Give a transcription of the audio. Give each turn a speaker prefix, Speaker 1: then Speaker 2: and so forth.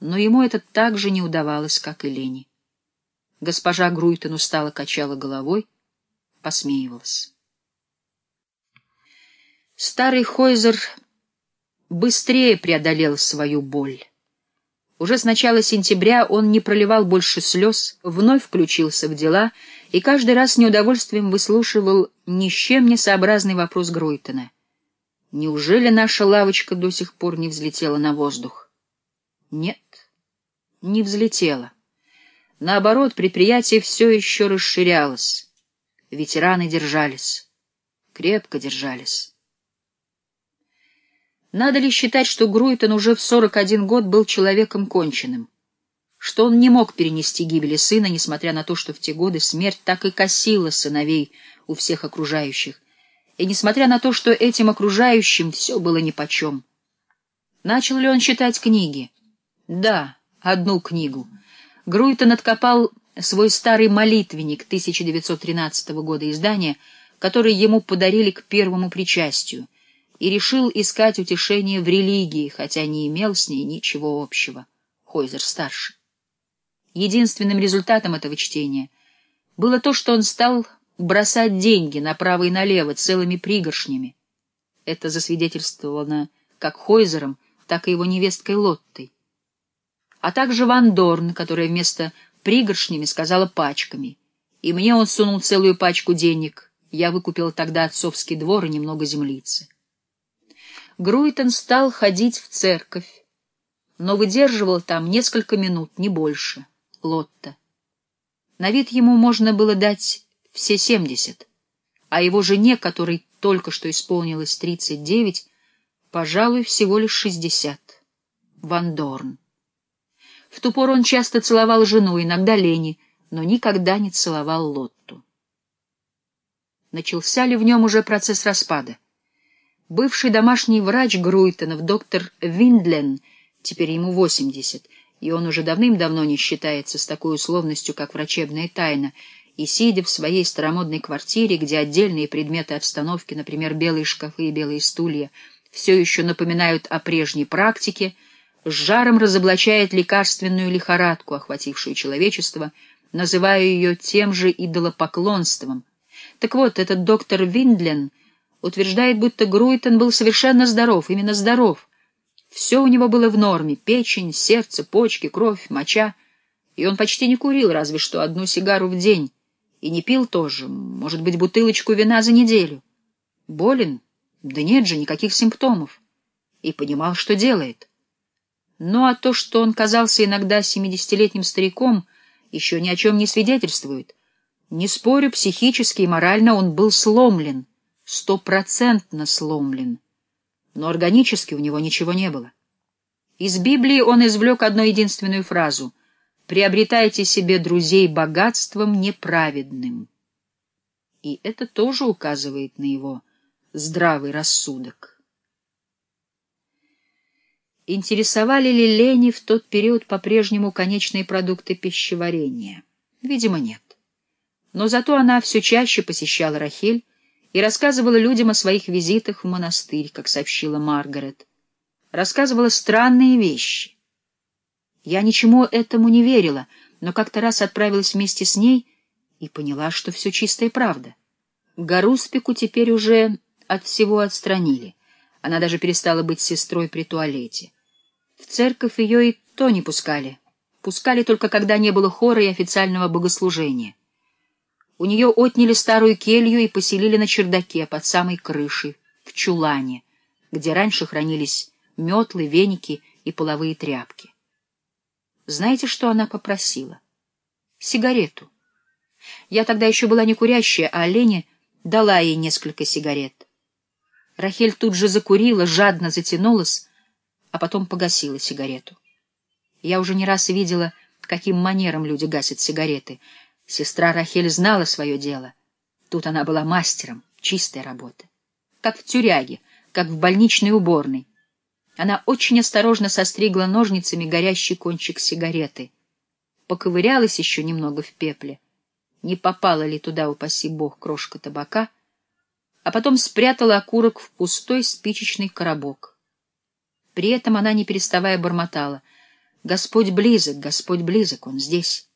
Speaker 1: но ему это так же не удавалось, как и Лене. Госпожа Груйтон устало качала головой, посмеивалась. Старый Хойзер быстрее преодолел свою боль. Уже с начала сентября он не проливал больше слез, вновь включился в дела и каждый раз с неудовольствием выслушивал ни с чем не сообразный вопрос Гройтона. Неужели наша лавочка до сих пор не взлетела на воздух? Нет, не взлетела. Наоборот, предприятие все еще расширялось. Ветераны держались, крепко держались. Надо ли считать, что Груйтон уже в 41 год был человеком конченным? Что он не мог перенести гибели сына, несмотря на то, что в те годы смерть так и косила сыновей у всех окружающих, и несмотря на то, что этим окружающим все было нипочем. Начал ли он читать книги? Да, одну книгу. Груйтон откопал свой старый молитвенник 1913 года издания, который ему подарили к первому причастию, и решил искать утешение в религии, хотя не имел с ней ничего общего. Хойзер-старший. Единственным результатом этого чтения было то, что он стал бросать деньги направо и налево целыми пригоршнями. Это засвидетельствовано как Хойзером, так и его невесткой Лоттой. А также Ван Дорн, которая вместо пригоршнями сказала пачками. И мне он сунул целую пачку денег. Я выкупил тогда отцовский двор и немного землицы. Груйтон стал ходить в церковь, но выдерживал там несколько минут, не больше. Лотта. На вид ему можно было дать все семьдесят, а его жене, которой только что исполнилось тридцать девять, пожалуй, всего лишь шестьдесят. Ван Дорн. В ту пору он часто целовал жену, иногда Лени, но никогда не целовал Лотту. Начался ли в нем уже процесс распада? Бывший домашний врач Груйтонов, доктор Виндлен, теперь ему 80, и он уже давным-давно не считается с такой условностью, как врачебная тайна, и, сидя в своей старомодной квартире, где отдельные предметы обстановки, например, белые шкафы и белые стулья, все еще напоминают о прежней практике, с жаром разоблачает лекарственную лихорадку, охватившую человечество, называя ее тем же идолопоклонством. Так вот, этот доктор Виндлен — утверждает, будто Груйтон был совершенно здоров, именно здоров. Все у него было в норме — печень, сердце, почки, кровь, моча. И он почти не курил, разве что одну сигару в день. И не пил тоже, может быть, бутылочку вина за неделю. Болен? Да нет же, никаких симптомов. И понимал, что делает. Ну а то, что он казался иногда семидесятилетним стариком, еще ни о чем не свидетельствует. Не спорю, психически и морально он был сломлен — стопроцентно сломлен, но органически у него ничего не было. Из Библии он извлек одну единственную фразу «Приобретайте себе друзей богатством неправедным». И это тоже указывает на его здравый рассудок. Интересовали ли Лени в тот период по-прежнему конечные продукты пищеварения? Видимо, нет. Но зато она все чаще посещала Рахель, и рассказывала людям о своих визитах в монастырь, как сообщила Маргарет. Рассказывала странные вещи. Я ничему этому не верила, но как-то раз отправилась вместе с ней и поняла, что все чистая правда. Гаруспику теперь уже от всего отстранили. Она даже перестала быть сестрой при туалете. Церковь ее и то не пускали. Пускали только, когда не было хора и официального богослужения. У нее отняли старую келью и поселили на чердаке под самой крышей, в чулане, где раньше хранились метлы, веники и половые тряпки. Знаете, что она попросила? Сигарету. Я тогда еще была не курящая, а Лене дала ей несколько сигарет. Рахель тут же закурила, жадно затянулась, а потом погасила сигарету. Я уже не раз видела, каким манером люди гасят сигареты — Сестра Рахель знала свое дело. Тут она была мастером, чистой работы. Как в тюряге, как в больничной уборной. Она очень осторожно состригла ножницами горящий кончик сигареты. Поковырялась еще немного в пепле. Не попала ли туда, упаси бог, крошка табака, а потом спрятала окурок в пустой спичечный коробок. При этом она, не переставая, бормотала — Господь близок, Господь близок, Он здесь.